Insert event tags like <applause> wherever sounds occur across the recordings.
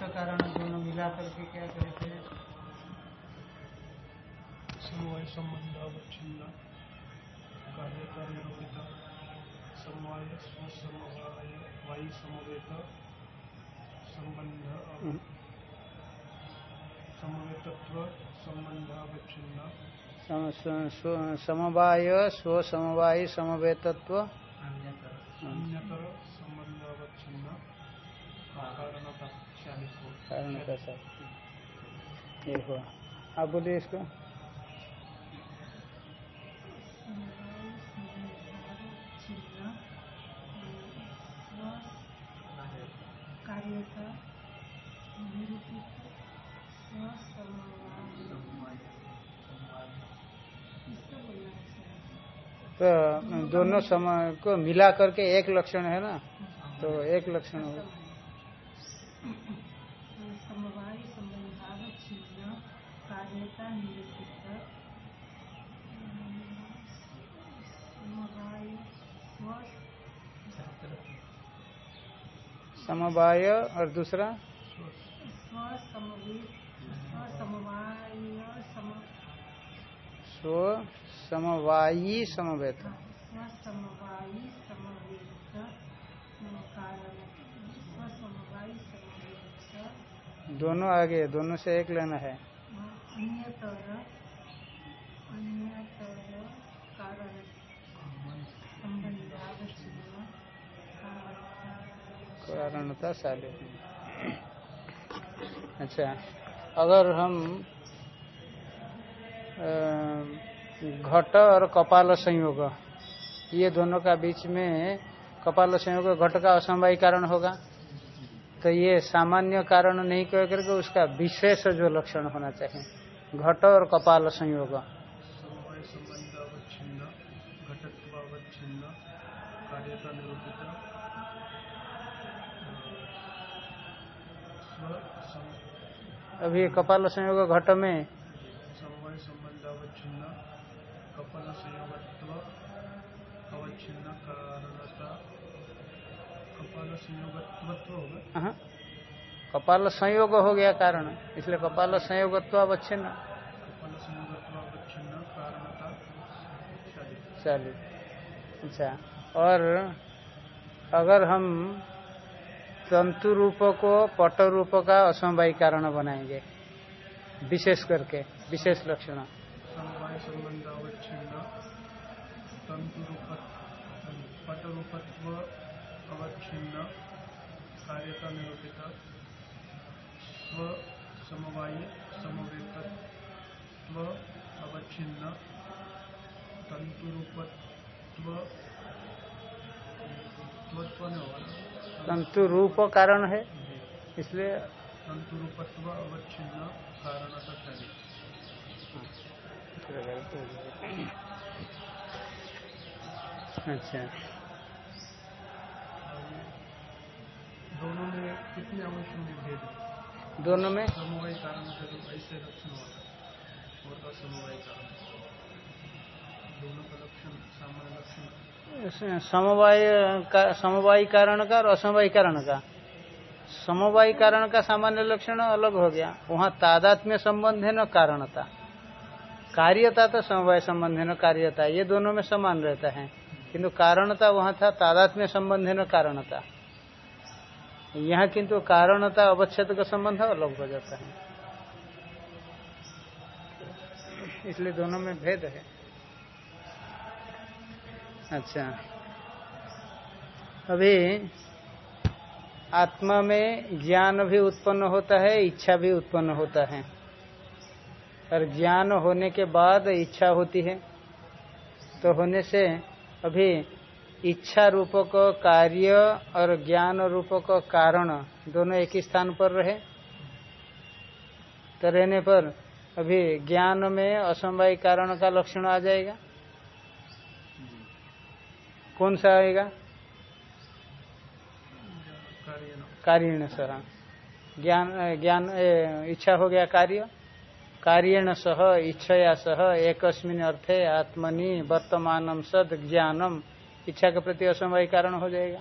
अनिष्ट कारण दोनों मिला करके क्या कहते हैं? समवाय संबंध अवच्छिन्न। कार्यता निरूपित समवाय स्वसमवाय वायु समवेत संबंध समवेतत्व संबंध अवच्छिन्न। समवाय स्व समवायी समवेतत्व। कारण का ये हुआ। आप बोलिए इसको। तो दोनों समय को मिला करके एक लक्षण है ना? तो एक लक्षण हो समवाय संबंधावच्छिन्न कार्यता निरूपित समवाय और दूसरा? स्व समवायी समवेत दोनों आगे दोनों से एक लेना है। कारणता साले अच्छा अगर हम घट और कपाल संयोग, ये दोनों का बीच में कपाल संयोग घट का असमवाय कारण होगा। तो ये सामान्य कारण नहीं कह करके उसका विशेष जो लक्षण होना चाहिए, घट और कपाल संयोग। समवाय अभी कपाल संयोग घट में कपल संयोगत्व अवच्छिन्न कपाल संयोगत्व कपाल संयोग हो गया कारण इसलिए कपाल संयोगत्व अवच्छिन्न। चलिए अच्छा और अगर हम तंतु रूप को पट रूप का असमवाय कारण बनाएँगे। विशेष करके, विशेष लक्षण। समवाय समवेतत्व अवच्छिन्न तंतु रूपत्व त्वत्व न होगा तंतु रूप कारण है इसलिए अच्छा। दोनों में कितने अंश में भेद? दोनों में? समवाय कारण ऐसे लक्षण होगा और असमवाय कारण दोनों का लक्षण सामान्य लक्षण। समवाय का, समवाय कारण का और असमवाय कारण का। समवाय कारण का सामान्य लक्षण अलग हो गया। वहाँ तादात्म्य संबंध है न कारणता। कार्यता तो समवाय संबंध है न कार्यता। ये दोनों में समान रहता है। किंतु कारणता वहाँ था, तादात्म्य संबंध है न कारणता। यहाँ किंतु कारणता अवच्छेद का संबंध अलग हो जाता है। इसलिए दोनों में भेद है। अच्छा। अभी आत्मा में ज्ञान भी उत्पन्न होता है, इच्छा भी उत्पन्न होता है। और ज्ञान होने के बाद इच्छा होती है। तो होने से अभी इच्छा रूपक कार्य और ज्ञान रूपक कारण दोनों एक ही स्थान पर रहे। तो रहने पर अभी ज्ञान में असमवाय कारण का लक्षण आ जाएगा। कौन सा आएगा? कार्यण सह। ज्ञान ज्ञान इच्छा हो गया कार्य? कार्यण सह इच्छया सह एकस्मिन अर्थे आत्मनि वर्तमानम सद ज्ञानम। इच्छा के प्रति असमवाय कारण हो जाएगा।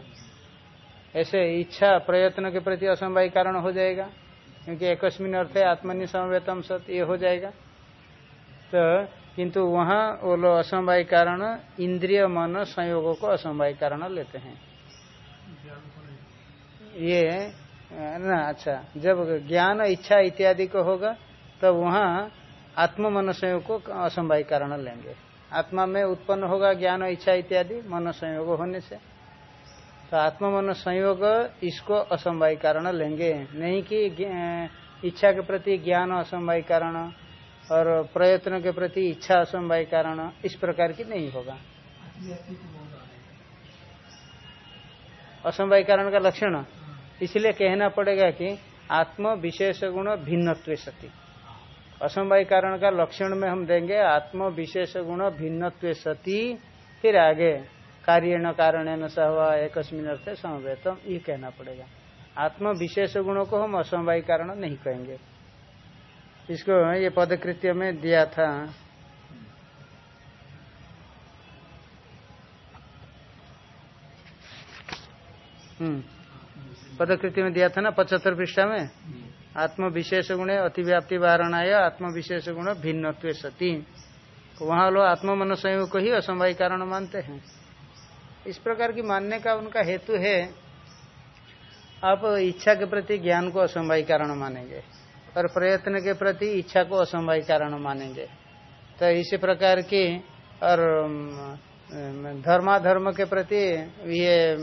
ऐसे इच्छा प्रयत्न के प्रति असमवाय कारण हो जाएगा। क्योंकि एकस्मिन अर्थे आत्मनि समवेतम सत ये हो जाएगा। तो किंतु वहाँ वो लोग असमवाय कारण, इंद्रिय मन संयोगों को असमवाय कारण लेते हैं। ये, ना अच्छा जब ज्ञान, इच्छा इत्यादि को होगा, तब तो वहाँ आत्म मन संयोग को असमवाय कारण लेंगे। आत्मा में उत्पन्न होगा ज्ञान, इच्छा इत्यादि, मन संयोग होने से। तो आत्म मन संयोग इसको असमवाय कारण लेंगे। नहीं कि इच्छा के प्रति ज्ञान असमवाय कारण और प्रयत्न के प्रति इच्छा असमवाय कारण इस प्रकार की नहीं होगा। असमवाय कारण का लक्षण। इसलिए कहना पड़ेगा कि आत्म विशेष गुण भिन्नत्व सती। असमवाय कारण का लक्षण में हम देंगे आत्म विशेष गुण भिन्नत्व सती। फिर आगे कार्य न कारण न सहवा एक अर्थ समवेतम। ये कहना पड़ेगा। आत्म विशेष गुणों को हम असमवाय कारण नहीं कहेंगे। इसको ये पदकृत्य में दिया था। हम्म। पदकृति में दिया था ना, पचहत्तर पृष्ठा में? आत्म विशेष गुण, अतिव्याप्ति वारणाय आत्म विशेष गुण, भिन्नत्व सती। वहाँ लोग आत्म मन संयोग को ही असमवाय कारण मानते हैं। इस प्रकार की मानने का उनका हेतु है, आप इच्छा के प्रति ज्ञान को असमवाय कारण मानेंगे। और प्रयत्न के प्रति इच्छा को असमवाय कारण मानेंगे। तो इसी प्रकार की और धर्माधर्म के प्रति ये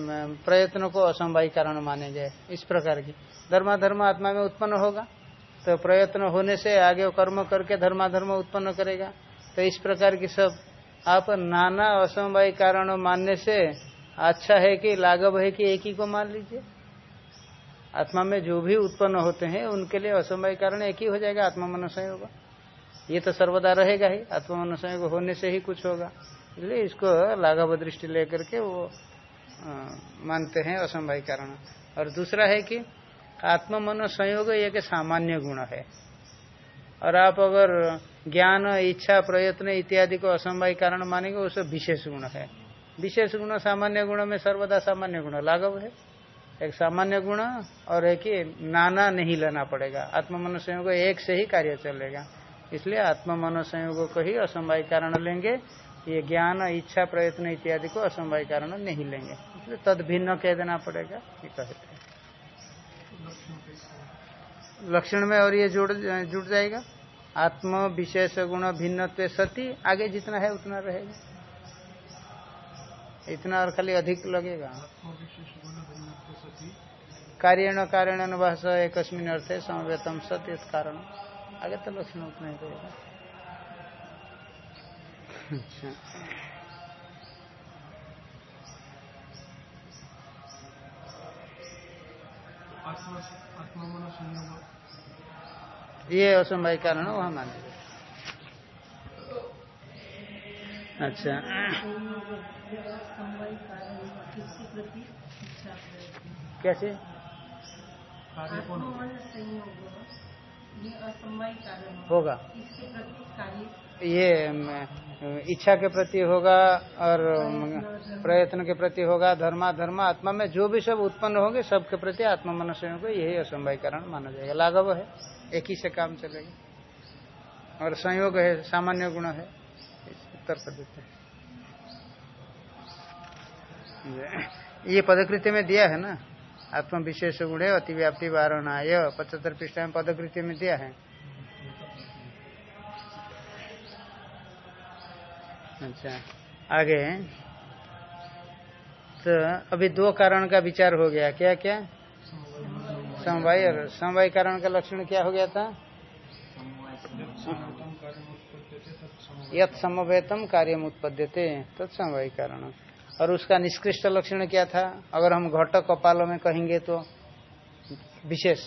प्रयत्न को असमवाय कारण मानेंगे। इस प्रकार की। धर्माधर्म आत्मा में उत्पन्न होगा तो प्रयत्न होने से आगे कर्म करके धर्माधर्म उत्पन्न करेगा। तो इस प्रकार की सब आप नाना असमवाय कारण मानने से अच्छा है कि, लाघव है कि एक ही को मान लीजिए। आत्मा में जो भी उत्पन्न होते हैं उनके लिए असमवाय कारण एक ही हो जाएगा आत्मा मन संयोग ये तो सर्वदा रहेगा ही आत्मा मन संयोग होने से ही कुछ होगा। इसलिए इसको लाघव दृष्टि लेकर के वो अ, मानते हैं असमवाय कारण। और दूसरा है कि आत्म मन संयोग एक सामान्य गुण है। और आप अगर ज्ञान इच्छा प्रयत्न इत्यादि को असमवाय कारण मानेंगे सब विशेष गुण है। विशेष गुण सामान्य गुण में सर्वदा सामान्य गुण लाघव है। एक सामान्य गुण और एक ही नाना नहीं लेना पड़ेगा। आत्म मन एक से ही कार्य चलेगा। इसलिए आत्म मन संयोग को ही असमवाय कारण लेंगे। ये ज्ञान, इच्छा, प्रयत्न इत्यादि को असमवाय कारण नहीं लेंगे। इसलिए तद भिन्न कह देना पड़ेगा। ये कहते हैं। लक्षण में और ये जुड़ जुड़ जाएगा। आत्म विशेष गुण भिन्नत्व सती आगे जितना है उतना रहेगा। इतना और खाली अधिक लगेगा आत्मविशेष गुण भिन्नत्व सती कार्यण कारण भाष एक अर्थे समवेतम सत्य कारण। आगे तो लक्षण उतना ही रहेगा अच्छा। ये असमवाय कारण वहाँ मान अच्छा। समवाय कारण किसके प्रति इच्छा प्रयत्न कैसे? कार्य कौन होगा? ये होगा। इसके प्रति कार्य। ये इच्छा के प्रति होगा और प्रयत्न के प्रति होगा धर्मा धर्म आत्मा में जो भी सब उत्पन्न होंगे सबके प्रति आत्मा मनुष्य को यही असमवाय कारण माना जाएगा। लाघव है एक ही से काम चलेगा। और संयोग है सामान्य गुण है। उत्तर कर देते हैं। ये- ये पदकृति में दिया है ना? आत्म विशेष गुण अतिव्याप्ति वारणाय। पचहत्तर पृष्ठ में पदकृति में दिया है। अच्छा आगे। तो अभी दो कारण का विचार हो गया। क्या क्या? समवाय और समवाय कारण का लक्षण क्या हो गया था? यत् समवेतम समवेतम कार्यम उत्पद्यते तत्समवाय कारण। और उसका निष्कृष्ट लक्षण क्या था? अगर हम घट कपाल में कहेंगे तो विशेष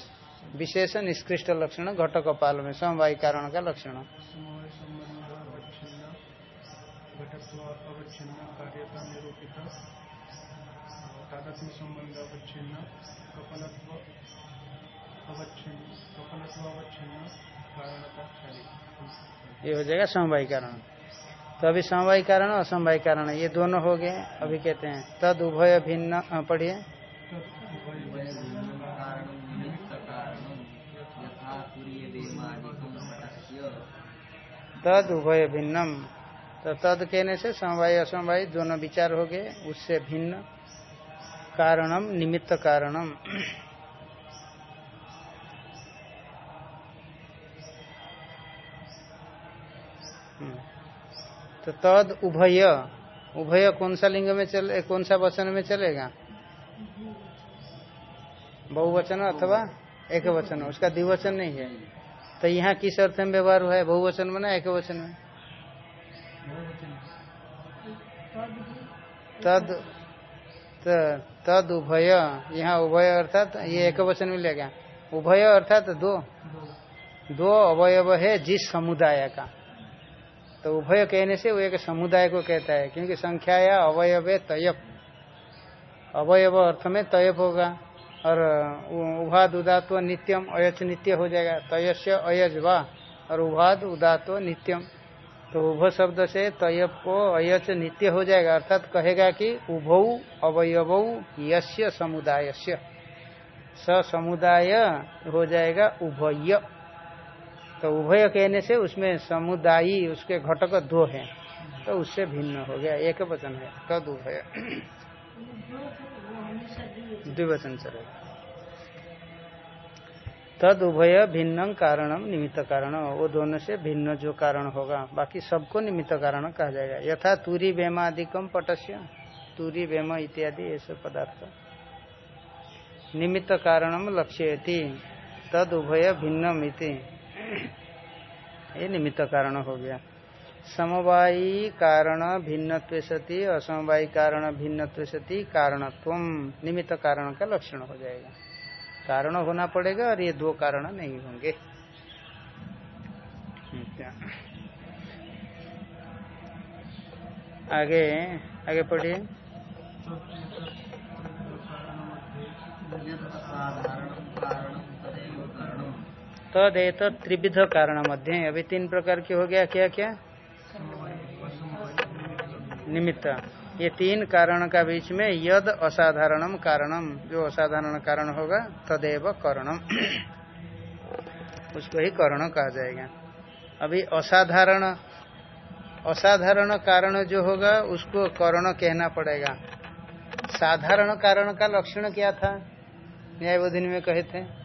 विशेष निष्कृष्ट लक्षण घट कपाल में, समवाय कारण का लक्षण। ये हो जाएगा समवाय कारण। तो अभी समवाय कारण असमवाय कारण ये दोनों हो गए, अभी कहते हैं। तद उभय भिन्न पढ़िए। तद उभय भिन्नम। तो तद कहने से समवाय, असमवाय दोनों विचार हो गए, उससे भिन्न कारणम, निमित्त कारणम। तो तद उभय। उभय कौन सा लिंग में चले कौन सा वचन में चलेगा? बहुवचन अथवा एक वचन उसका द्विवचन नहीं है। तो यहाँ किस अर्थ में व्यवहार हुआ है? बहुवचन में ना एक वचन में? तद तद उभय। यहाँ उभय अर्थात ये एक वचन मिलेगा। उभय अर्थात दो। दो अवयव है जिस समुदाय का। तो उभय कहने से वो एक समुदाय को कहता है, क्योंकि संख्या या अवयव तयप। अवयव अर्थ में तयप होगा, और उभाद उदात्व नित्यम, अयच, नित्य हो जाएगा। तयस्य, अयज वा, और उभाद उदात्व नित्यम। तो उभ शब्द से तयप को अयच, नित्य हो जाएगा, अर्थात कहेगा कि उभौ, अवयव समुदायस्य। स समुदाय हो जाएगा उभय। तो उभय कहने से उसमें समुदायी, उसके घटक दो हैं। तो उससे भिन्न हो गया। एक वचन है, तद उभय। द्विवचन चलेगा तद उभय भिन्न कारणम निमित्त कारण। वो दोनों से भिन्न जो कारण होगा, बाकी सबको निमित्त कारण कहा जाएगा। यथा तुरी वेमादिकम पटस्य, तुरी वेम इत्यादि, ऐसे पदार्थ। निमित्त कारणम लक्ष्य थी तद उभय भिन्नम ये निमित्त कारण हो गया। समवायी कारण भिन्न सती, असमवायी कारण भिन्न सती, कारणत्व, निमित्त कारण का लक्षण हो जाएगा। कारण होना पड़ेगा और ये दो कारण नहीं होंगे। आगे आगे पढ़िए। तदेत त्रिविध कारण मध्य अभी तीन प्रकार के हो गया। क्या क्या? निमित्त। ये तीन कारण का बीच में यद असाधारणम कारणम। जो असाधारण कारण होगा, तदेव करणम। उसको ही करण कहा जाएगा। अभी असाधारण असाधारण कारण जो होगा, उसको करण कहना पड़ेगा। साधारण कारण का लक्षण क्या था? न्यायबोधिनी में कहे थे।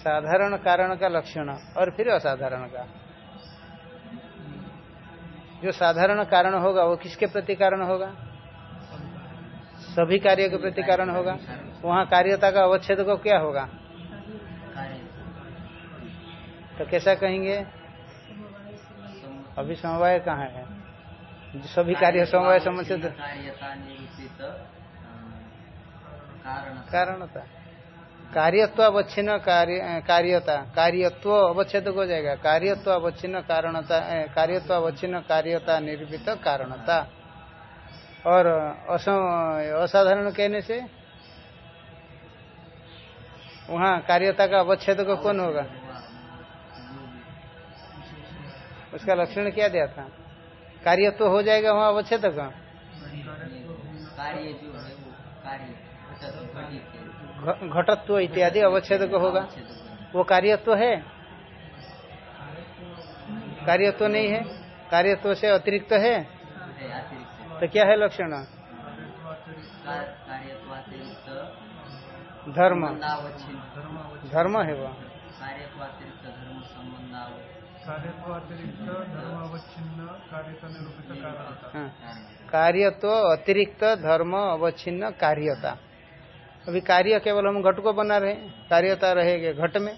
साधारण कारण का लक्षण और फिर असाधारण का। जो साधारण कारण होगा वो किसके प्रति कारण होगा? सभी कार्य के प्रति कारण होगा। वहाँ कार्यता का अवच्छेद को क्या होगा? तो कैसा कहेंगे? अभी समवाय कहाँ है? जो सभी कार्य समवाय समझ कारणता। कार्यत्व अवच्छिन्न कार्य कार्यता, कार्यत्व अवच्छेद हो जाएगा। कार्यत्व अवच्छिन्न कारणता कार्यत्व अवच्छिन्न कार्यता निर्मित कारणता। और असाधारण कहने से वहाँ कार्यता का अवच्छेद को कौन होगा? उसका लक्षण क्या दिया था? कार्यत्व हो जाएगा वहाँ अवच्छेद का घटत्व इत्यादि अवच्छेद होगा। वो कार्यत्व है? कार्यत्व नहीं है? कार्यत्व से अतिरिक्त है? तो क्या है लक्षण? धर्म। धर्म है वो। हाँ। कार्यत्व अतिरिक्त, धर्म अवच्छिन्न, कार्यता। अभी कार्य केवल हम घट को बना रहे कार्यता रहेगा घट में।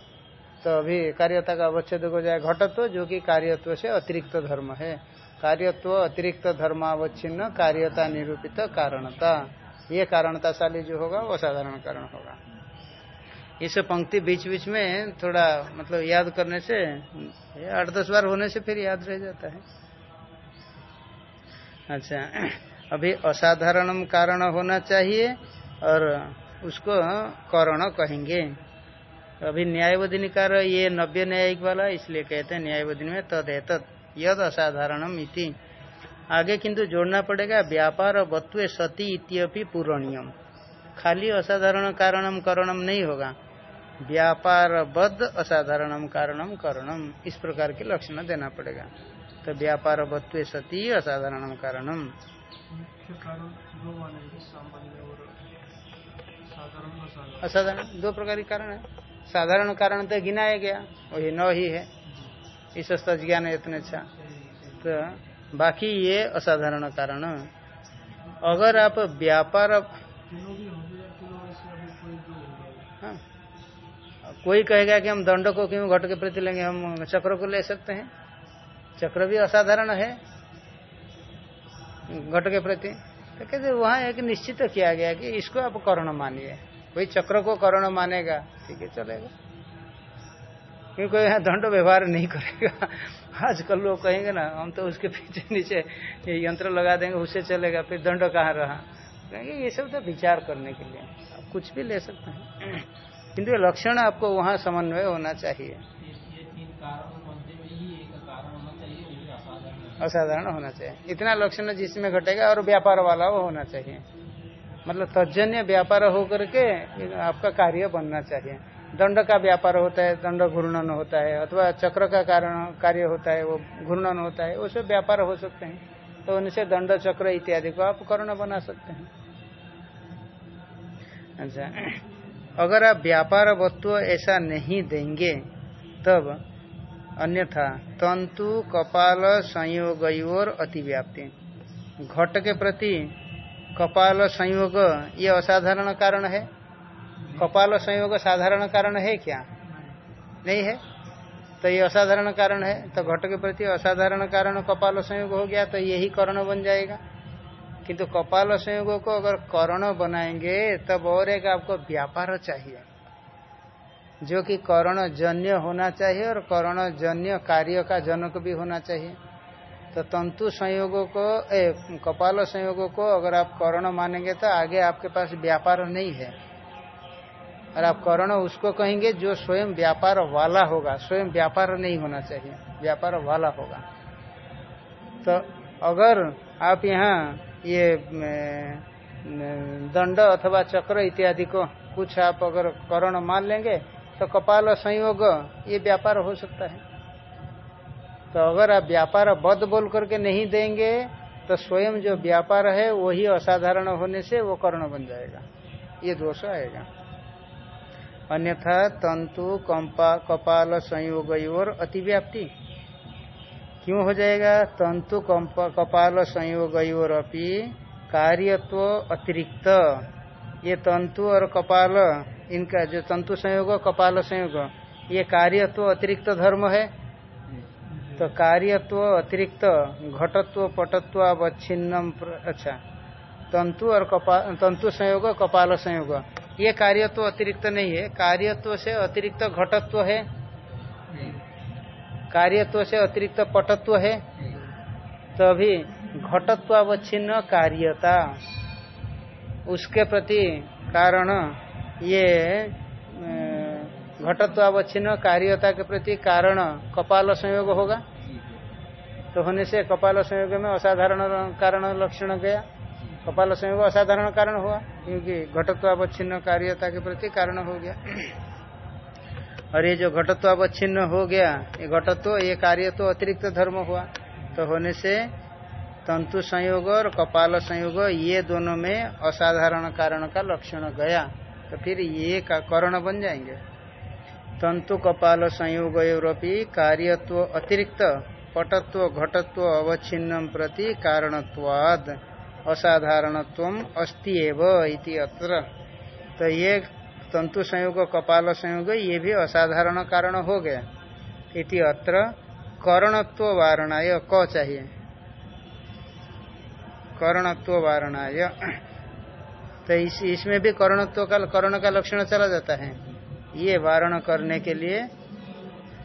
तो अभी कार्यता का अवच्छेद हो जाए घटत्व जो कि कार्यत्व से अतिरिक्त धर्म है। कार्यत्व, अतिरिक्त धर्मावच्छिन्न, कार्यता निरूपित कारणता। ये कारणताशाली जो होगा, वो साधारण कारण होगा। इस पंक्ति बीच बीच में थोड़ा मतलब याद करने से आठ दस बार होने से फिर याद रह जाता है। अच्छा अभी असाधारण कारण होना चाहिए और उसको करण कहेंगे। अभी न्यायवधिनिकार ये नव्य न्यायिक वाला, इसलिए कहते हैं न्यायवधिनी में तद है तद यद असाधारणम इति। आगे किंतु जोड़ना पड़ेगा, व्यापार वत्व सती इत्यपि पूरणीयम। खाली असाधारण कारणम करणम नहीं होगा। व्यापार बद असाधारणम कारणम करणम, इस प्रकार के लक्षण देना पड़ेगा। तो व्यापार बत्व सती असाधारणम कारणम। असाधारण दो प्रकार के कारण है। साधारण कारण तो गिनाया गया वही नौ ही है। इस सस्ता ज्ञान है इतने अच्छा। तो बाकी ये असाधारण कारण। अगर आप व्यापार हाँ, कोई कहेगा कि हम दंड को क्यों घट के प्रति लेंगे हम चक्र को ले सकते हैं। चक्र भी असाधारण है घट के प्रति। तो कहते वहाँ एक निश्चित किया गया कि इसको आप कर्ण मानिए। कोई चक्र को करण मानेगा। ठीक है, चलेगा। क्योंकि यहाँ दंड व्यवहार नहीं करेगा? आजकल लोग कहेंगे ना, हम तो उसके पीछे नीचे ये यंत्र लगा देंगे, उससे चलेगा, फिर दंड कहाँ रहा? कहेंगे, ये सब तो विचार करने के लिए। आप कुछ भी ले सकते हैं। किंतु लक्षण आपको वहाँ समन्वय होना चाहिए। असाधारण होना चाहिए। इतना लक्षण जिसमें घटेगा और व्यापार वाला वो होना चाहिए। मतलब तजन्य व्यापार होकर के आपका कार्य बनना चाहिए। दंड का व्यापार होता है, दंड घूर्णन होता है, अथवा चक्र का कारण, कार्य होता है, वो घूर्णन होता है वो सब व्यापार हो सकते हैं। तो उनसे दंड, चक्र इत्यादि को आप कर्ण बना सकते हैं। अच्छा अगर आप व्यापार वत्व ऐसा नहीं देंगे, तब अन्यथा तंतु, कपाल संयोग और अतिव्याप्ति। घट के प्रति कपाल संयोग, ये असाधारण कारण है। कपाल संयोग साधारण कारण है क्या? नहीं है? तो ये असाधारण कारण है तो घट के प्रति असाधारण कारण कपाल संयोग हो गया तो यही कर्ण बन जाएगा। किंतु कपाल संयोग को अगर कर्ण बनाएँगे, तब और एक आपको व्यापार चाहिए। जो कि कर्ण जन्य होना चाहिए और कर्ण जन्य कार्य का जनक भी होना चाहिए। तो तंतु संयोगों को ए, कपाल संयोगों को अगर आप कर्ण मानेंगे तो आगे आपके पास व्यापार नहीं है। और आप कर्ण उसको कहेंगे जो स्वयं व्यापार वाला होगा। स्वयं व्यापार नहीं होना चाहिए व्यापार वाला होगा। तो अगर आप यहाँ ये दंड अथवा चक्र इत्यादि को कुछ आप अगर कर्ण मान लेंगे तो कपाल संयोग ये व्यापार हो सकता है। तो अगर आप व्यापार बद बोल करके नहीं देंगे तो स्वयं जो व्यापार है, वही असाधारण होने से वो कर्ण बन जाएगा। ये दोष आएगा। अन्यथा तंतु, कंपा, कपाल, संयोग और अतिव्याप्ति। क्यों हो जाएगा? तंतु कपाल, संयोग और अपनी कार्यत्व अतिरिक्त। ये तंतु और कपाल, इनका जो तंतु संयोग, कपाल संयोग, ये कार्यत्व अतिरिक्त धर्म है। तो कार्यत्व अतिरिक्त, घटत्व, पटत्व, अवच्छिन्नम अच्छा। तंतु और कपाल तंतु संयोग, कपाल संयोग। ये कार्यत्व अतिरिक्त नहीं है। कार्यत्व से अतिरिक्त घटत्व है? कार्यत्व से अतिरिक्त पटत्व है? तो अभी घटत्वावच्छिन्न कार्यता। उसके प्रति कारण ये घटत्वावच्छिन्न कार्यता के प्रति कारण कपाल संयोग होगा? तो होने से कपाल संयोग में असाधारण कारण लक्षण गया। कपाल संयोग असाधारण कारण हुआ, क्योंकि घटत्वावच्छिन्न कार्यता के प्रति कारण हो गया। और ये जो घटत्वावच्छिन्न हो गया, ये घटत्व, ये कार्य तो अतिरिक्त धर्म हुआ। तो होने से तंतु संयोग और कपाल संयोग, ये दोनों में असाधारण कारण का लक्षण गया। तो फिर ये का करण बन जाएँगे। तंतु कपाल संयोग कार्यत्व अतिरिक्त पटत्व घटत्व अवच्छिन्नम प्रति कारणत्वाद असाधारणत्व अस्ति इति अत्र। तो ये तंतु संयोग कपाल संयोग ये भी असाधारण कारण हो गया इति अत्र करणत्व वारणाय क चाहिए। करणत्व वारणाय। तो इस, इसमें भी करणत्व का करण का लक्षण चला जाता है। ये वारण करने के लिए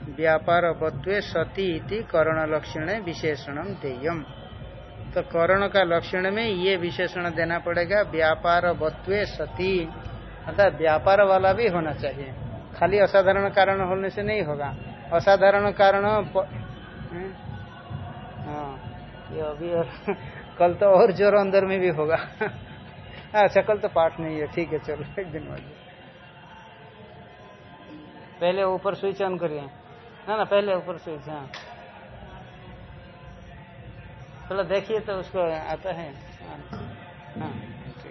व्यापार बत्वे सती इति करण लक्षण विशेषणम देयम। तो करण का लक्षण में ये विशेषण देना पड़ेगा व्यापार बत्वे सती। अर्थात व्यापार वाला भी होना चाहिए। खाली असाधारण कारण होने से नहीं होगा। असाधारण कारण प... हाँ ये अभी और <laughs> कल तो और ज़ोर अंदर में भी होगा। <laughs> अच्छा कल तो पाठ नहीं है। ठीक है, चलो, एक दिन बाद। पहले ऊपर स्विच ऑन करिए। ना ना पहले ऊपर से हाँ। चलो देखिए तो उसको आता है। हाँ हाँ, अच्छा।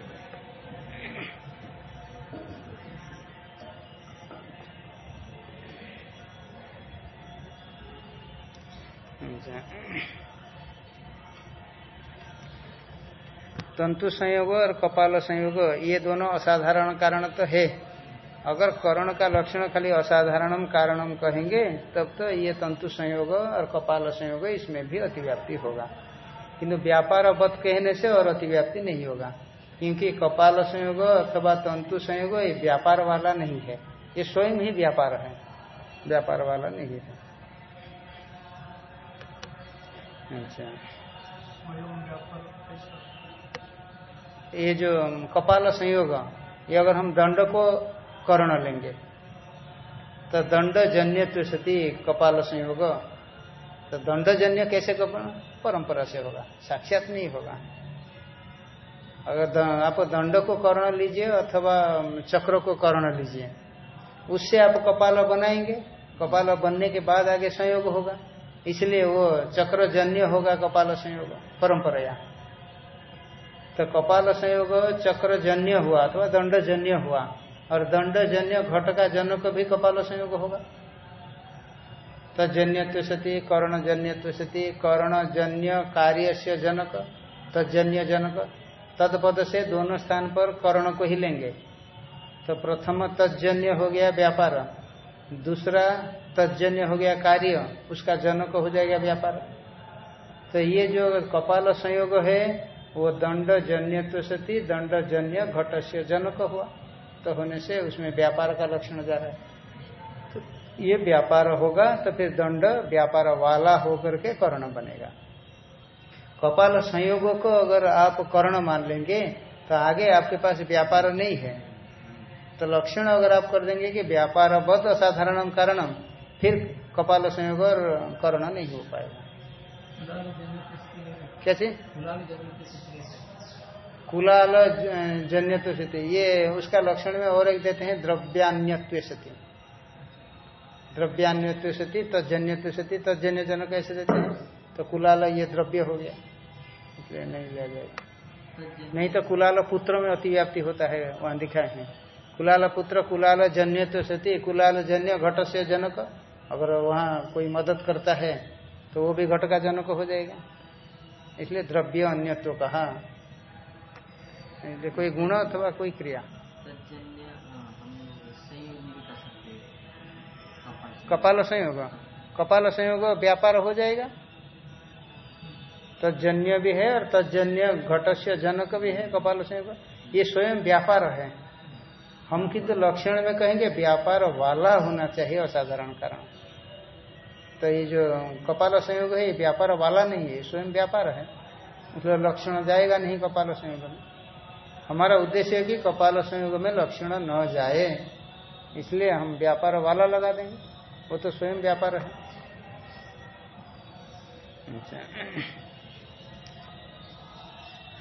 तंतु संयोग और कपाल संयोग ये दोनों असाधारण कारण तो है। अगर करण का लक्षण खाली असाधारणम कारणम कहेंगे, तब तो ये तंतु संयोग और कपाल संयोग इसमें भी अतिव्याप्ति होगा। किंतु व्यापार बत कहने से और अतिव्याप्ति नहीं होगा। क्योंकि कपाल संयोग अथवा तंतु संयोग ये व्यापार वाला नहीं है। ये स्वयं ही व्यापार है। व्यापार वाला नहीं है। अच्छा। ये जो कपाल संयोग, ये अगर हम दंड को करण लेंगे। तो दंड जन्य सती कपाल संयोग। तो दंड जन्य कैसे परंपरा से होगा, साक्षात नहीं होगा। अगर आप दंड को कर्ण लीजिए अथवा चक्र को कर्ण लीजिए, उससे आप कपाल बनाएँगे। कपाल बनने के बाद आगे संयोग होगा, इसलिए वो चक्र जन्य होगा कपाल संयोग परंपरा या तो कपाल संयोग चक्र जन्य हुआ अथवा दंड जन्य हुआ। और दंड जन्य घट का जनक भी कपाल संयोग होगा। तजन्य सती कर्ण जन्य सती कर्ण जन्य कार्य से जनक, तजन्य जनक, तत्पद से दोनों स्थान पर कर्ण को ही लेंगे। तो प्रथम तजन्य हो गया व्यापार, दूसरा तजन्य हो गया कार्य, उसका जनक हो जाएगा व्यापार। तो ये जो कपाल संयोग है, वो दंड जन्य सती दंड जन्य घट से जनक हुआ। तो होने से उसमें व्यापार का लक्षण जा रहा है। तो ये व्यापार होगा तो फिर दंड व्यापार वाला होकर के कर्ण बनेगा। कपाल संयोग को अगर आप कर्ण मान लेंगे तो आगे आपके पास व्यापार नहीं है। तो लक्षण अगर आप कर देंगे कि व्यापार बद असाधारण कारणम फिर कपाल संयोग और कर्ण नहीं हो पाएगा। क्या चीज़ कुलाल जन्य सती ये उसका लक्षण में और एक देते हैं, द्रव्यान्यत्व सती द्रव्यान्यत्व सती तजन्यत्व सती तजन्य जनक ऐसे देते हैं। तो कुलाल, ये द्रव्य हो गया। इसलिए नहीं लिया जाएगा नहीं तो कुलाल पुत्र में अतिव्याप्ति होता है, वहाँ दिखाए हैं। कुलाल पुत्र, कुलाल जन्य तो सती कुलाल जन्य घट से जनक। अगर वहाँ कोई मदद करता है तो वो भी घट का जनक हो जाएगा। इसलिए द्रव्य अन्यत्व कहा। कोई गुण अथवा कोई क्रिया। कपाल संयोग कपाल संयोग व्यापार हो जाएगा। तजन्य भी है और तजन्य घटस्य जनक भी है कपाल संयोग ये स्वयं व्यापार है। हम किंतु तो लक्षण में कहेंगे व्यापार वाला होना चाहिए असाधारण कारण। तो ये जो कपाल संयोग है ये व्यापार वाला नहीं है स्वयं व्यापार है। मतलब लक्षण जाएगा नहीं कपाल संयोग में। हमारा उद्देश्य है कि कपाल संयोग में लक्षण न जाए। इसलिए हम व्यापार वाला लगा देंगे। वो तो स्वयं व्यापार है। अच्छा।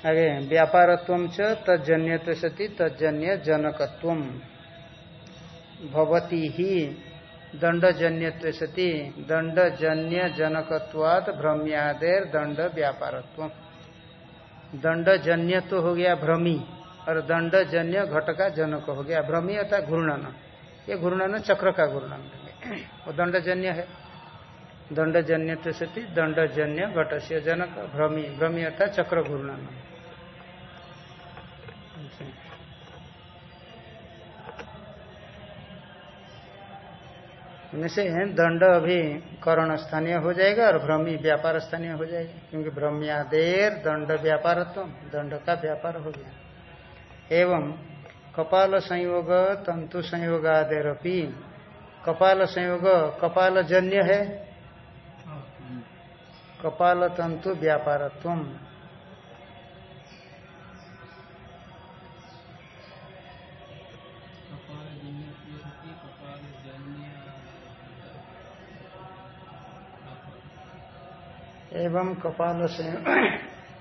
आगे, व्यापारत्व च तजन्य सती तजन्य जनकत्व। भवती ही दंडजन्य सती दंडजन्य जनकत्वात भ्रम्यादेर दंड व्यापारत्व दंडजन्य तो हो गया भ्रमी। और दंडजन्य घट का जनक हो गया। भ्रमी अर्थात घूर्णन। ये घूर्णन चक्र का घूर्णन। वो दंडजन्य है। दंडजन्य सती दंडजन्य घट से जनक भ्रमी भ्रमी अर्थात चक्र घूर्णन। से दंड अभी करण स्थानीय हो जाएगा और भ्रमी व्यापार स्थानीय हो जाएगा, क्योंकि भ्रम्यादेर दंड व्यापार तो दंड का व्यापार हो गया। एवं कपाल संयोग, तंतु संयोगादेरपी कपाल संयोग कपाल जन्य है। कपाल तंतु व्यापारत्व एवं कपाल <clears throat> संयोग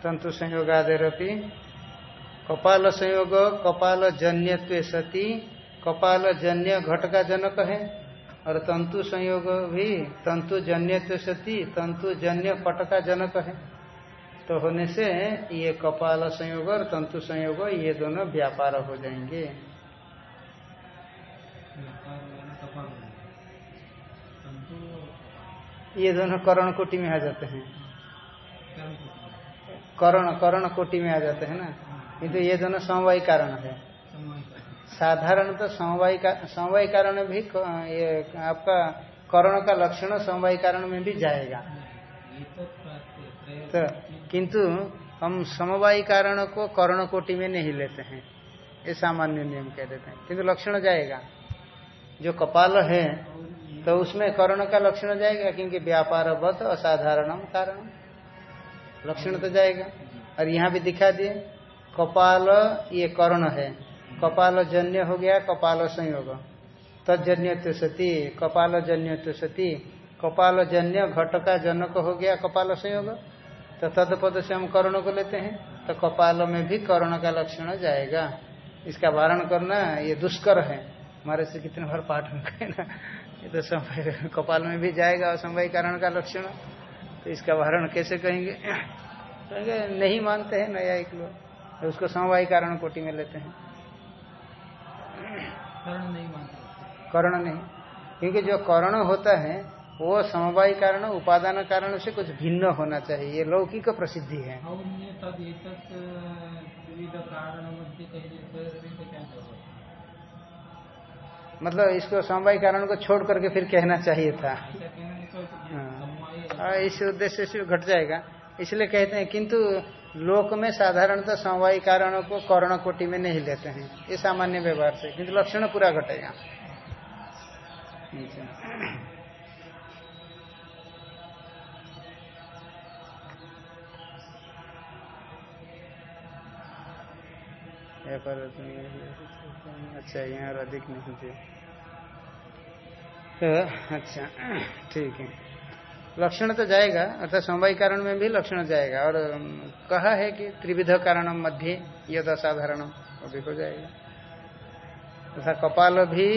तंतु संयोगादेरपी कपाल संयोग कपाल जन्य सती। कपाल जन्य घट का जनक है। और तंतु संयोग भी तंतु जन्य सती तंतु जन्य पट का जनक है। तो होने से ये कपाल संयोग और तंतु संयोग ये दोनों व्यापार हो जाएँगे। ये दोनों करण कोटि में आ जाते है? करण करण कोटि में आ जाते हैं ना? किंतु ये दोनों समवाय कारण है। साधारण तो समवाय का समवाय कारण भी ये आपका करण का लक्षण समवाय कारण में भी जाएगा। तो किंतु हम समवाय कारण को कर्ण कोटि में नहीं लेते हैं। ये सामान्य नियम कह देते हैं। किंतु लक्षण जाएगा। जो कपाल है तो उसमें कर्ण का लक्षण जाएगा क्योंकि व्यापार व्यापारवत असाधारणम कारण। लक्षण तो जाएगा। और यहाँ भी दिखा दिए। कपाल ये कर्ण है। कपाल जन्य हो गया, कपाल संयोग। तजन्य सती, कपाल जन्य सती। कपाल जन्य घट का जनक हो गया, कपाल संयोग। तो तदपद से हम कर्ण को लेते हैं। तो कपाल में भी कर्ण का लक्षण जाएगा। इसका वारण करना, ये दुष्कर है। हमारे से कितने बार पाठ में ये तो समय कपाल में भी जाएगा असमवाय कारण का लक्षण। तो इसका वारण कैसे कहेंगे? कहेंगे, नहीं मानते हैं नया एक लोग। तो उसको समवाय कारण कोटि में लेते हैं। कर्ण नहीं मानते। कर्ण नहीं। क्योंकि जो कर्ण होता है वो समवाय कारण उपादान कारण से कुछ भिन्न होना चाहिए। ये लौकिक प्रसिद्धि है। और मतलब इसको समवाय कारण को छोड़ करके फिर कहना चाहिए था। हाँ। हाँ, इस उद्देश्य से घट जाएगा। इसलिए कहते हैं किंतु लोक में साधारणतः समवाय कारणों को कर्ण कोटि में नहीं लेते हैं। ये सामान्य व्यवहार से किंतु लक्षण पूरा घटेगा। पर अच्छा यहाँ अधिक नहीं थे। तो अच्छा ठीक है। लक्षण तो जाएगा, अर्थात समवाय कारण में भी लक्षण जाएगा। और कहा है कि त्रिविध कारण मध्य यद असाधारण हो जाएगा। तथा कपाल भी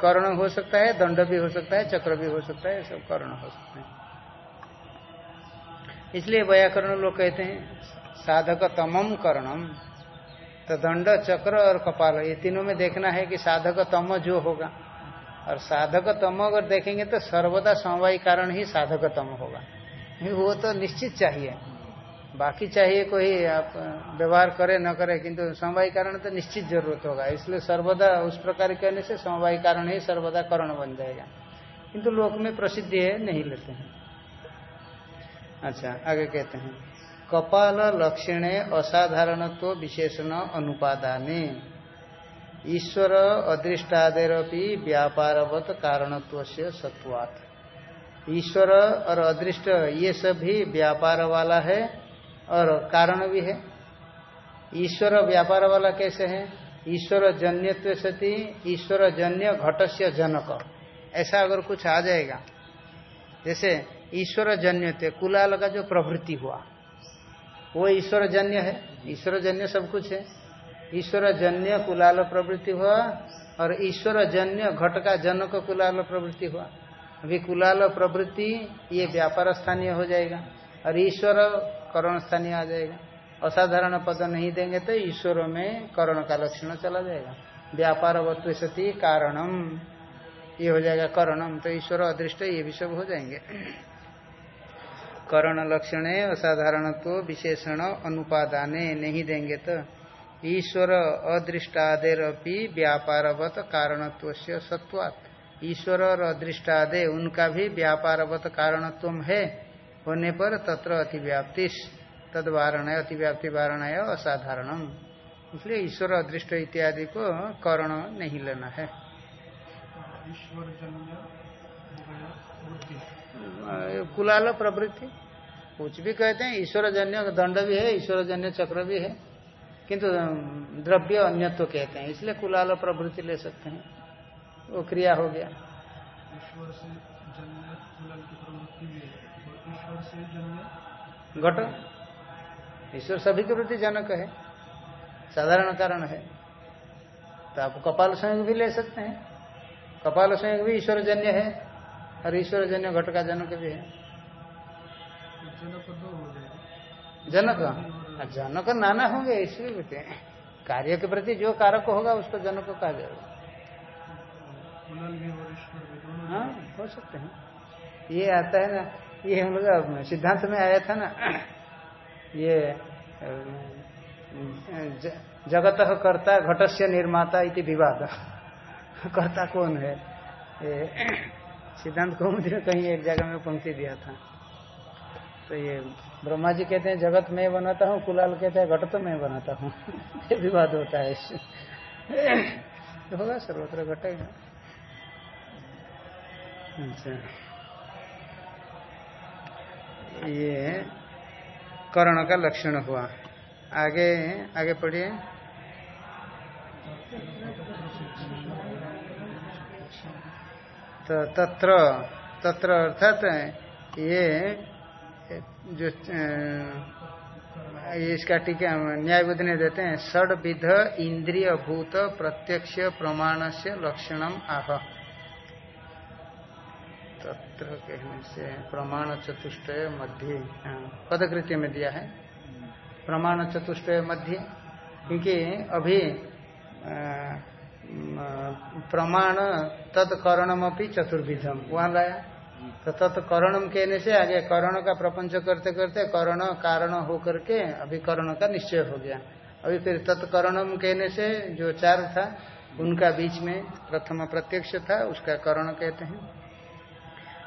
कर्ण हो सकता है, दंड भी हो सकता है, चक्र भी हो सकता है, सब कर्ण हो सकते हैं। इसलिए व्याकरण लोग कहते हैं साधक तमम कर्णम तो दंड, चक्र और कपाल, ये तीनों में देखना है कि साधक तम जो होगा। और साधक तम अगर देखेंगे तो सर्वदा समवाय कारण ही साधक तम होगा वो तो निश्चित चाहिए। बाकी चाहिए कोई आप व्यवहार करे, न करे, किंतु समवाय कारण तो निश्चित ज़रूरत होगा। इसलिए सर्वदा, उस प्रकार कहने से समवाय कारण ही सर्वदा करण बन जाएगा। किंतु लोक में प्रसिद्धि है, नहीं लेते हैं। अच्छा आगे कहते हैं। कपाल लक्षणे असाधारणत्व विशेषण अनुपादाने। ईश्वर अदृष्टादेर अदृष्टादेरपि व्यापारवत कारणत्व से सत्वात। ईश्वर और अदृष्ट, ये सब भी व्यापार वाला है और कारण भी है। ईश्वर व्यापार वाला कैसे है? ईश्वर जन्यत्व सती, ईश्वर जन्य घटस्य जनक। ऐसा अगर कुछ आ जाएगा, जैसे ईश्वर जन्य कुलाल का जो प्रवृत्ति हुआ, वो ईश्वर जन्य है? ईश्वर जन्य सब कुछ है। ईश्वर जन्य कुलाल प्रवृत्ति हुआ और ईश्वर जन्य घट का जनक कुलाल प्रवृत्ति हुआ। अभी कुलाल प्रवृत्ति ये व्यापार स्थानीय हो जाएगा और ईश्वर करण स्थानीय आ जाएगा। असाधारण पद नहीं देंगे तो ईश्वर में करण का लक्षण चला जाएगा। व्यापार वत्व सती कारणम, ये हो जाएगा करणम तो ईश्वर अदृष्ट ये भी सब हो जाएँगे। करण लक्षणे असाधारणत्व विशेषण अनुपादाने नहीं देंगे तो ईश्वर अदृष्टादेरपि व्यापारवत कारणत्व से सत्वात। ईश्वर और अदृष्टादे उनका भी व्यापारवत कारणत्व है। होने पर तत्र अतिव्याप्तिश तद वारण अतिव्याप्ति वारण असाधारणम। इसलिए ईश्वर अदृष्ट इत्यादि को करण नहीं लेना है। ईश्वर कुलाल प्रवृत्ति कुछ भी कहते हैं ईश्वर जन्य दंड भी है ईश्वर जन्य चक्र भी है। किंतु द्रव्य अन्यत्व कहते हैं इसलिए कुलाल प्रवृत्ति ले सकते हैं। वो क्रिया हो गया। से घट। ईश्वर सभी के प्रति जनक है। साधारण कारण है। तो आप कपाल संयोग भी ले सकते हैं। कपाल संयोग भी ईश्वर जन्य है और ईश्वर जन्य घट का जनक भी है। जनक जाएगा। जनक हाँ, जनक नाना होंगे इसलिए कहते हैं। कार्य के प्रति जो कारक होगा उसको जनक कहा जाएगा। हाँ हो सकते हैं। ये आता है ना ये हम लोग सिद्धांत में आया था ना ये जगत कर्ता घटस्य निर्माता इति विवाद। कर्ता कौन है? सिद्धांत ने कहीं एक जगह में पंक्ति दिया था। तो ये ब्रह्मा जी कहते हैं, जगत मैं बनाता हूँ, कुलाल कहते हैं, घट तो मैं बनाता हूँ। <laughs> ये विवाद होता है। इससे होगा सर्वत्र घटेगा अच्छा। ये कर्ण का लक्षण हुआ। आगे आगे पढ़िए। तो तत्र तत्र अर्थात ये जो इसका टीका न्याय बुद्धि ने देते हैं षड विध इंद्रिय भूत प्रत्यक्ष प्रमाण से लक्षणम आह। तत्र कहने से प्रमाण चतुष्टय मध्य पदकृत्य में दिया है। प्रमाण चतुष्टय मध्य, क्योंकि अभी प्रमाण तत्करणम अपनी चतुर्विधम। वहाँ लाया। तो तत्करणम कहने से आगे करण का प्रपंच करते करते करण कारण होकर के अभी करण का निश्चय हो गया। अभी फिर तत्करणम कहने से जो चार था, उनका बीच में प्रथम प्रत्यक्ष था, उसका करण कहते हैं।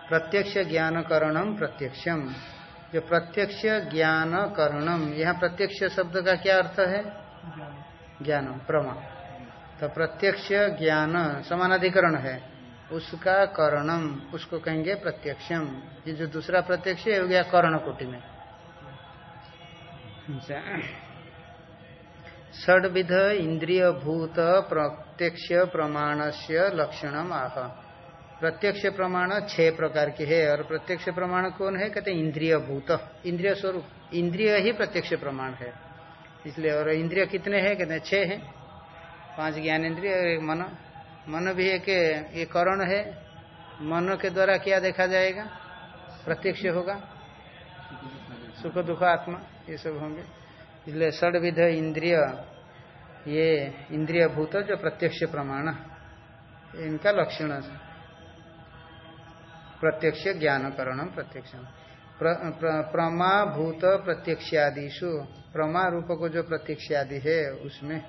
प्रत्यक्ष ज्ञान करणम प्रत्यक्षम जो प्रत्यक्ष ज्ञान करणम यहाँ प्रत्यक्ष शब्द का क्या अर्थ है? ज्ञान, प्रमा। तो प्रत्यक्ष ज्ञान समानाधिकरण है। उसका करणम उसको कहेंगे प्रत्यक्षम। ये जो दूसरा प्रत्यक्ष है गया कर्ण कोटि में। अच्छा। षडविध इंद्रिय भूत प्रत्यक्ष प्रमाण से लक्षणम आह। प्रत्यक्ष प्रमाण छह प्रकार के है और प्रत्यक्ष प्रमाण कौन है? कहते इंद्रिय भूत इंद्रिय स्वरूप। इंद्रिय ही प्रत्यक्ष प्रमाण है। इसलिए और इंद्रिय कितने हैं? कहते हैं छह है। पाँच ज्ञान इंद्रिय और एक मन। मन भी एक ये करण है मन के द्वारा क्या देखा जाएगा? प्रत्यक्ष होगा। सुख दुख आत्मा ये सब होंगे। इसलिए षडविध इंद्रिय ये इंद्रिय भूत जो प्रत्यक्ष प्रमाण इनका लक्षण प्रत्यक्ष ज्ञान करणम प्रत्यक्ष। प्र, प्र, प्रमा भूत प्रत्यक्षादिशु प्रमा रूप को जो प्रत्यक्षादि है उसमें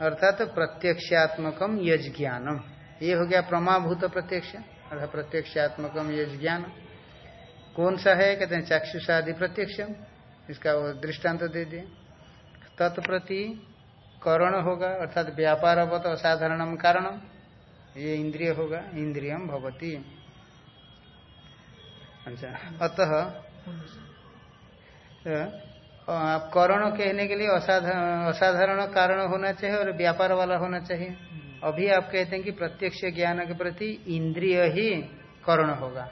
अर्थात प्रत्यक्षात्मकम यज ये हो गया प्रमाभूत प्रत्यक्ष, अर्थात प्रत्यक्षात्मकम यज ज्ञान कौन सा है? कहते हैं चाक्षुषादि प्रत्यक्ष इसका वो दृष्टांत दे दिए। तत्प्रति करण होगा, अर्थात व्यापारवत असाधारणम कारणम। ये इंद्रिय होगा, इंद्रियम भवती। अच्छा अतः आप करण कहने के लिए असाधारण असाधारण कारण होना चाहिए और व्यापार वाला होना चाहिए। अभी आप कहते हैं कि प्रत्यक्ष ज्ञान के प्रति इंद्रिय ही करण होगा।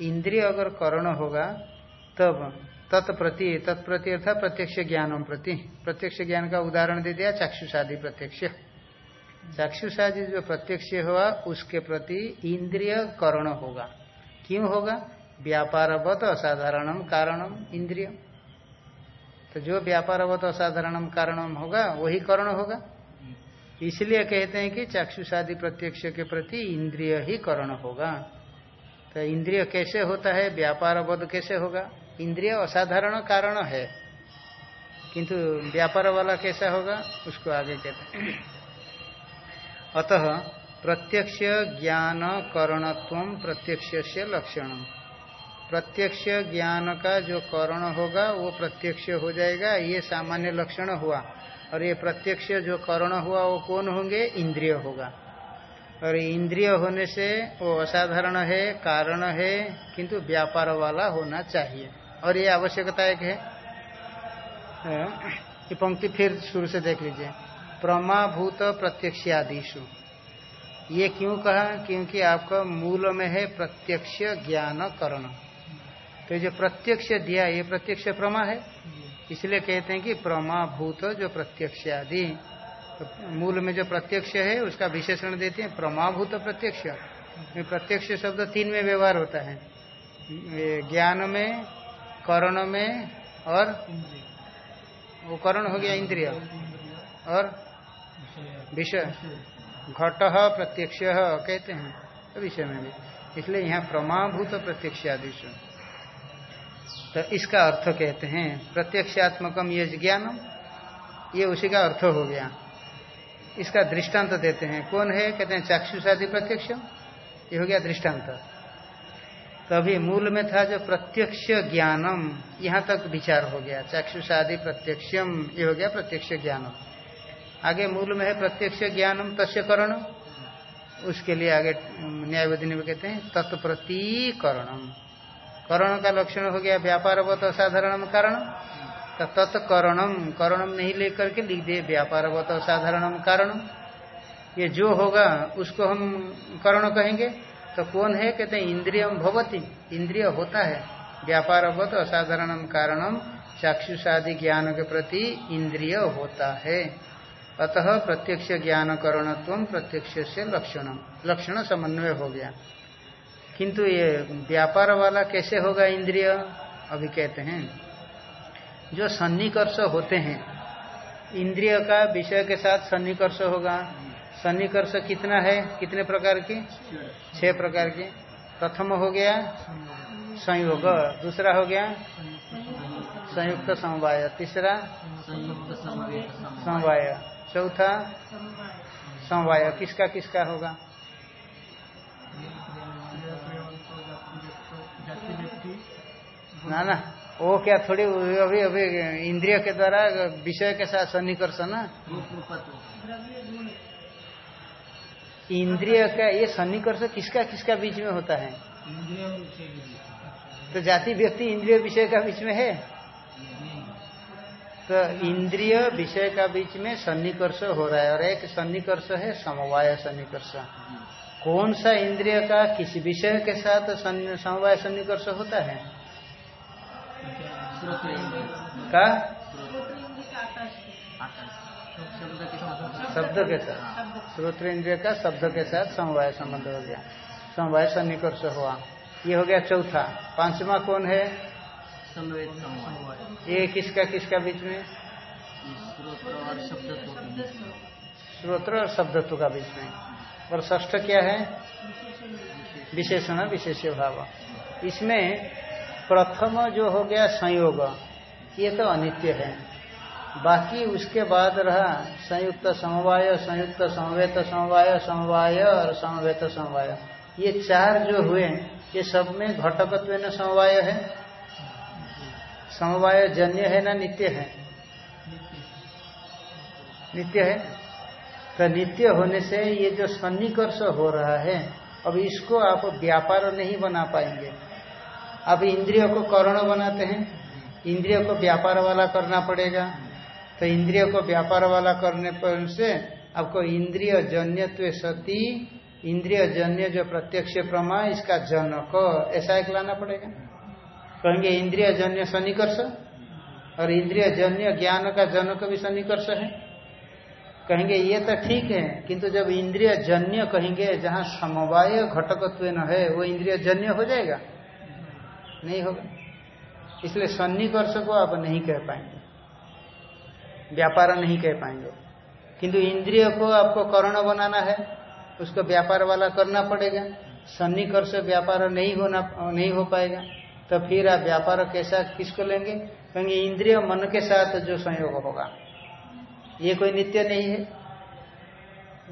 इंद्रिय अगर करण होगा तब तत्प्रति तत्प्रति अर्थात प्रत्यक्ष ज्ञानम प्रति। प्रत्यक्ष ज्ञान का उदाहरण दे दिया चाक्षुषादि प्रत्यक्ष। चाक्षुषादि जो प्रत्यक्ष हुआ उसके प्रति इंद्रिय करण होगा। क्यों होगा? व्यापारवत असाधारणम कारणम इंद्रिय तो जो व्यापारवत असाधारणम कारणम होगा, वही करण होगा। इसलिए कहते हैं कि चाक्षुषादि प्रत्यक्ष के प्रति इंद्रिय ही करण होगा। तो इंद्रिय कैसे होता है व्यापारवध कैसे होगा? इंद्रिय असाधारण कारण है। किंतु व्यापार वाला कैसा होगा, उसको आगे कहते हैं। अतः प्रत्यक्ष ज्ञान करणत्व प्रत्यक्ष से लक्षणम। प्रत्यक्ष ज्ञान का जो करण होगा, वो प्रत्यक्ष हो जाएगा। ये सामान्य लक्षण हुआ। और ये प्रत्यक्ष जो करण हुआ, वो कौन होंगे? इंद्रिय होगा। और इंद्रिय होने से वो असाधारण है, कारण है, किंतु व्यापार वाला होना चाहिए। और ये आवश्यकता एक है। ये पंक्ति फिर शुरू से देख लीजिए। प्रमाभूत प्रत्यक्षादिशु ये क्यों कहा? क्योंकि आपका मूल में है प्रत्यक्ष ज्ञान करण। तो जो प्रत्यक्ष दिया, ये प्रत्यक्ष प्रमा है? इसलिए कहते हैं कि प्रमाभूत जो प्रत्यक्ष आदि। तो मूल में जो प्रत्यक्ष है, उसका विशेषण देते हैं, प्रमाभूत प्रत्यक्ष। प्रत्यक्ष शब्द तीन में व्यवहार होता है। ज्ञान में, करण में और वो करण हो गया इंद्रिय और विषय। घट प्रत्यक्ष कहते हैं। तो विषय में भी। इसलिए यहाँ प्रमाभूत प्रत्यक्ष आदि तो इसका अर्थ कहते हैं, प्रत्यक्षात्मकम ये ज्ञानम, ये उसी का अर्थ हो गया। इसका दृष्टांत देते हैं। कौन है? कहते हैं चाक्षुषादि प्रत्यक्ष। ये हो गया दृष्टांत। तभी मूल में था जो प्रत्यक्ष ज्ञानम, यहाँ तक विचार हो गया। चाक्षुषादि प्रत्यक्षम, ये हो गया प्रत्यक्ष ज्ञानम। आगे मूल में है प्रत्यक्ष ज्ञानम तस्य करण उसके लिए आगे न्यायवधिनी में कहते हैं तत्प्रतीकरणम। करण का लक्षण हो गया व्यापार व्यापारवत असाधारण कारण। तो तत्करणम करणम नहीं लेकर के लिख दिए व्यापारवत असाधारणम कारण। ये जो होगा, उसको हम करण कहेंगे। तो कौन है? कहते हैं, इंद्रियम भवती। इंद्रिय होता है। व्यापारवत असाधारणम कारणम, चाक्षुषादि ज्ञान के प्रति इंद्रिय होता है। अतः प्रत्यक्ष ज्ञान करणत्व प्रत्यक्ष से लक्षण लक्षण समन्वय हो गया। किंतु ये व्यापार वाला कैसे होगा इंद्रिय? अभी कहते हैं, जो सन्निकर्ष होते हैं, इंद्रिय का विषय के साथ सन्निकर्ष होगा। सन्निकर्ष कितना है? कितने प्रकार की? छह प्रकार की। प्रथम हो गया संयोग, दूसरा हो गया संयुक्त समवाय, तीसरा संयुक्त समवाय, चौथा समवाय। किसका किसका होगा? ना ना। वो क्या थोड़ी अभी अभी इंद्रिय के द्वारा, विषय के साथ सन्निकर्ष ना? इंद्रिय का ये सन्निकर्ष किसका किसका बीच में होता है? तो जाति, व्यक्ति, इंद्रिय, विषय का बीच में है? तो इंद्रिय, विषय का बीच में सन्निकर्ष हो रहा है और एक सन्निकर्ष है समवाय सन्निकर्ष। कौन सा इंद्रिय का किस विषय के साथ समवाय सन्निकर्ष होता है? का? शब्द के साथ। श्रोत्र इंद्रिय का शब्द के साथ समवाय संबंध हो गया। समवाय सन्निकर्ष हुआ। ये हो गया चौथा। पांचवा कौन है? ये किसका किसका बीच में? श्रोत्र और शब्दत्व का बीच में। और ष्ठ क्या है? विशेषण विशेष भाव। इसमें प्रथम जो हो गया संयोग, ये तो अनित्य है। बाकी उसके बाद रहा संयुक्त समवाय, संयुक्त समवेत समवाय समवाय और समवेत समवाय। ये चार जो हुए, ये सब में घटकत्व न समवाय है। समवाय जन्य है ना नित्य है। नित्य है? तो नित्य होने से ये जो सन्निकर्ष हो रहा है, अब इसको आप व्यापार नहीं बना पाएँगे। अब इंद्रियों को करण बनाते हैं। इंद्रियों को व्यापार वाला करना पड़ेगा। तो इंद्रियों को व्यापार वाला करने पर से आपको इंद्रिय जन्यत्व सती, इंद्रिय जन्य जो प्रत्यक्ष प्रमा इसका जनक, ऐसा एक लाना पड़ेगा। कहेंगे इंद्रिय जन्य सन्निकर्ष, और इंद्रिय जन्य ज्ञान का जनक भी सन्निकर्ष है। कहेंगे ये तो ठीक है, किंतु जब इंद्रिय जन्य कहेंगे, जहाँ समवाय घटकत्व न है, वो इंद्रिय जन्य हो जाएगा। नहीं होगा। इसलिए सन्निकर्ष को आप नहीं कह पाएँगे। व्यापार नहीं कह पाएँगे। किंतु इंद्रिय को आपको कर्ण बनाना है, उसको व्यापार वाला करना पड़ेगा। सन्निकर्ष व्यापार नहीं होना, नहीं हो पाएगा। तो फिर आप व्यापार कैसा, किसको लेंगे? कहेंगे इंद्रिय मन के साथ जो संयोग होगा। ये कोई नित्य नहीं है।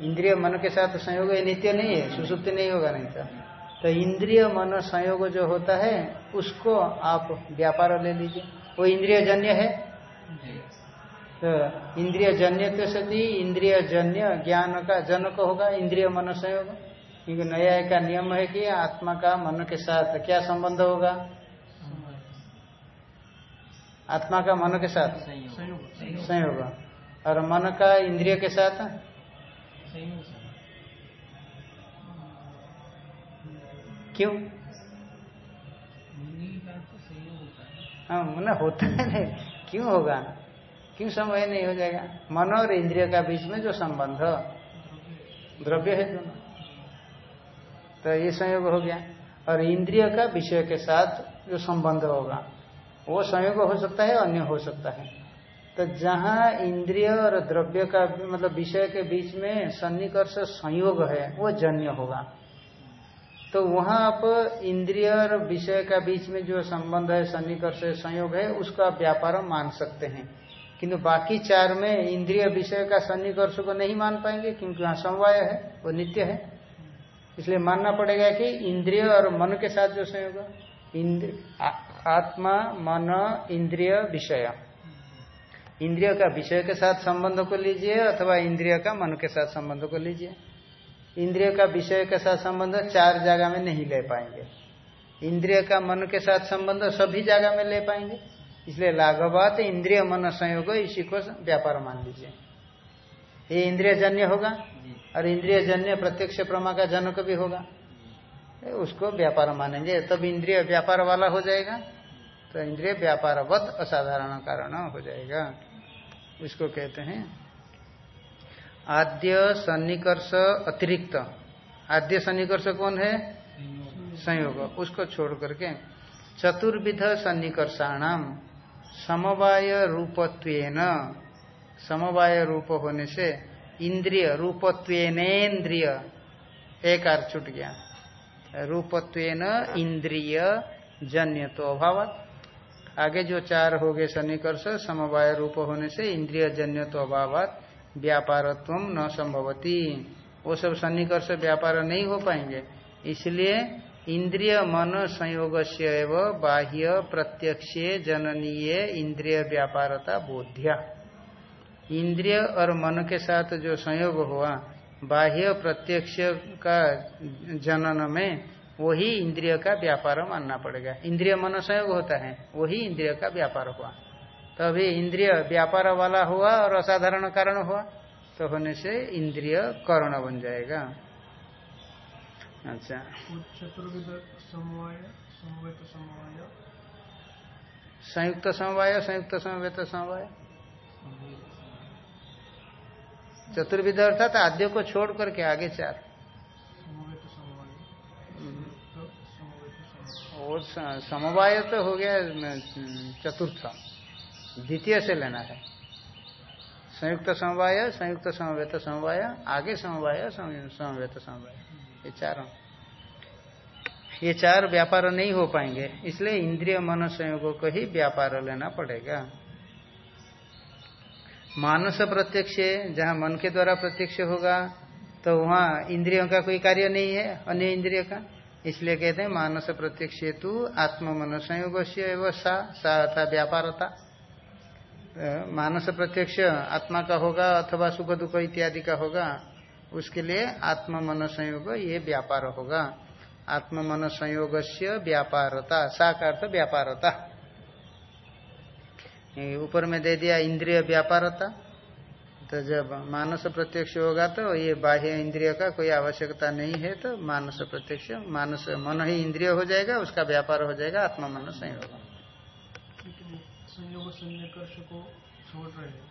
इंद्रिय मन के साथ संयोग, ये नित्य नहीं है। सुसुप्ति नहीं होगा, नहीं था तो इंद्रिय मन संयोग जो होता है उसको आप व्यापार ले लीजिए। वो इंद्रिय जन्य है तो इंद्रिय जन्य तो सती इंद्रिय जन्य ज्ञान का जनक होगा इंद्रिय मन संयोग। क्योंकि नया का नियम है कि आत्मा का मन के साथ क्या संबंध होगा? आत्मा का मन के साथ? संयोग। और मन का इंद्रिय के साथ? क्यों? हाँ। मन होता है नहीं। क्यों होगा? क्यों समय नहीं हो जाएगा? मन और इंद्रिय का बीच में जो संबंध। द्रव्य है दोनों। तो ये संयोग हो गया। और इंद्रिय का विषय के साथ जो संबंध होगा वो संयोग हो सकता है अन्य हो सकता है। तो जहाँ इंद्रिय और द्रव्य का मतलब विषय के बीच में सन्निकर्ष संयोग है वो जन्य होगा। तो वहाँ आप इंद्रिय और विषय का बीच में जो संबंध है, सन्निकर्ष संयोग है, उसका आप व्यापार मान सकते हैं। किंतु बाकी चार में इंद्रिय विषय का सन्निकर्ष को नहीं मान पाएँगे, क्योंकि वहाँ समवाय है, वो नित्य है। इसलिए मानना पड़ेगा कि इंद्रिय और मन के साथ जो संयोग आत्मा, मन, इंद्रिय, विषय। इंद्रिय का विषय के साथ संबंध को लीजिए अथवा इंद्रिय का मन के साथ संबंध को लीजिए। इंद्रिय का विषय के साथ संबंध चार जगह में नहीं ले पाएँगे। इंद्रिय का मन के साथ संबंध सभी जगह में ले पाएँगे। इसलिए लाघवात इंद्रिय मन संयोग इसी को व्यापार मान लीजिए। ये इंद्रिय जन्य होगा और इंद्रिय जन्य प्रत्यक्ष प्रमा का जनक भी होगा। उसको व्यापार मानेंगे। तब इंद्रिय व्यापार वाला हो जाएगा। तो इंद्रिय व्यापारवत असाधारण कारण हो जाएगा। इसको कहते हैं आद्य सन्निकर्ष अतिरिक्त। आद्य सन्निकर्ष कौन है? संयोग। उसको छोड़ करके। चतुर्विध सन्निकर्षाणाम। समवाय रूपत्वेन। समवाय रूप होने से इंद्रिय, रूपत्वेनेन्द्रिय। एक आर छूट गया। रूपत्वेन इंद्रिय जन्य तो अभाव। आगे जो चार हो गए सन्निकर्ष, समवाय रूप होने से इंद्रिय जन्य तो अभाव। व्यापारत्व न संभवती। वो सब सन्निकर्ष व्यापार नहीं हो पाएँगे। इसलिए इंद्रिय मन संयोग से बाह्य प्रत्यक्ष जननीय इंद्रिय व्यापारता बोध्या। इंद्रिय और मन के साथ जो संयोग हुआ, बाह्य प्रत्यक्ष का जनन में, वही इंद्रिय का व्यापार मानना पड़ेगा इंद्रिय मन संयोग होता है, वही इंद्रिय का व्यापार हुआ। तो अभी इंद्रिय व्यापार वाला हुआ और असाधारण कारण हुआ तो होने से इंद्रिय कर्ण बन जाएगा। अच्छा। संयुक्त समवाय संयुक्त समवेत समवाय। चतुर्विध अर्थात आद्य को छोड़ करके आगे चार। और समवाय। तो हो गया चतुर्थ। द्वितीय से लेना है। संयुक्त समवाय, संयुक्त समवेत समवाय, आगे समवाय समवेत समवाय। ये चारों। ये चार व्यापार नहीं हो पाएँगे, इसलिए इंद्रिय मन संयोगों को ही व्यापार लेना पड़ेगा। मानस प्रत्यक्ष जहाँ मन के द्वारा प्रत्यक्ष होगा तो वहाँ इंद्रियों का कोई कार्य नहीं है, अन्य इंद्रिय का। इसलिए कहते हैं, मानस प्रत्यक्ष हेतु आत्म मन संयोग से व्यापारता। मानस प्रत्यक्ष आत्मा का होगा अथवा सुख दुख इत्यादि का होगा, उसके लिए आत्म मन संयोग ये व्यापार होगा। आत्म मन संयोग से व्यापारता। साकार व्यापारता ऊपर में दे दिया इंद्रिय व्यापारता। तो जब मानस प्रत्यक्ष होगा तो ये बाह्य इंद्रिय का कोई आवश्यकता नहीं है तो मानस प्रत्यक्ष, मानस मन ही इंद्रिय हो जाएगा, उसका व्यापार हो जाएगा आत्मा मन संयोग संयोग सन्निकर्ष को छोड़ रहे हैं।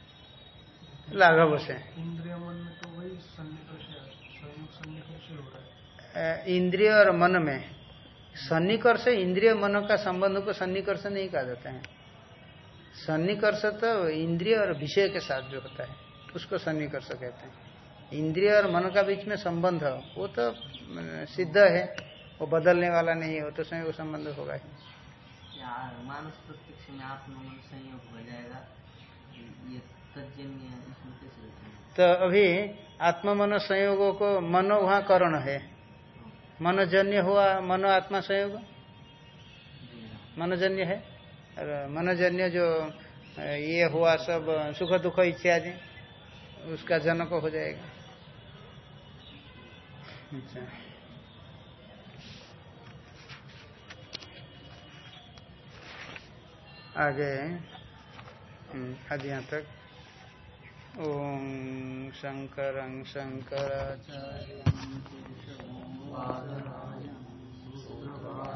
लाघव से इंद्रिय मन में तो वही सन्निकर्ष संयोग सन्निकर्ष हो रहा है। इंद्रिय और मन में। सन्निकर्ष इंद्रिय मन का संबंध को सन्निकर्ष नहीं कहा जाता है। सन्निकर्ष तो इंद्रिय और विषय के साथ जो होता है उसको सन्निकर्ष कहते हैं। इंद्रिय और मन का बीच में संबंध वो तो सिद्ध है वो बदलने वाला नहीं है वो तो संयोग संबंध होगा ही। मानस प्रत्यक्ष में आत्मन संयोग हो जाएगा। ये तजन्य इसमें कैसे तो अभी आत्म मन संयोगों को मनो वहाँ करण है। मनोजन्य हुआ मनो आत्मा संयोग मनोजन्य है? और मनोजन्य जो ये हुआ सब सुख दुख इत्यादि, उसका जनक हो जाएगा। अच्छा। आगे हम्म, आज यहाँ तक। ओम शंकर शंकराचार्य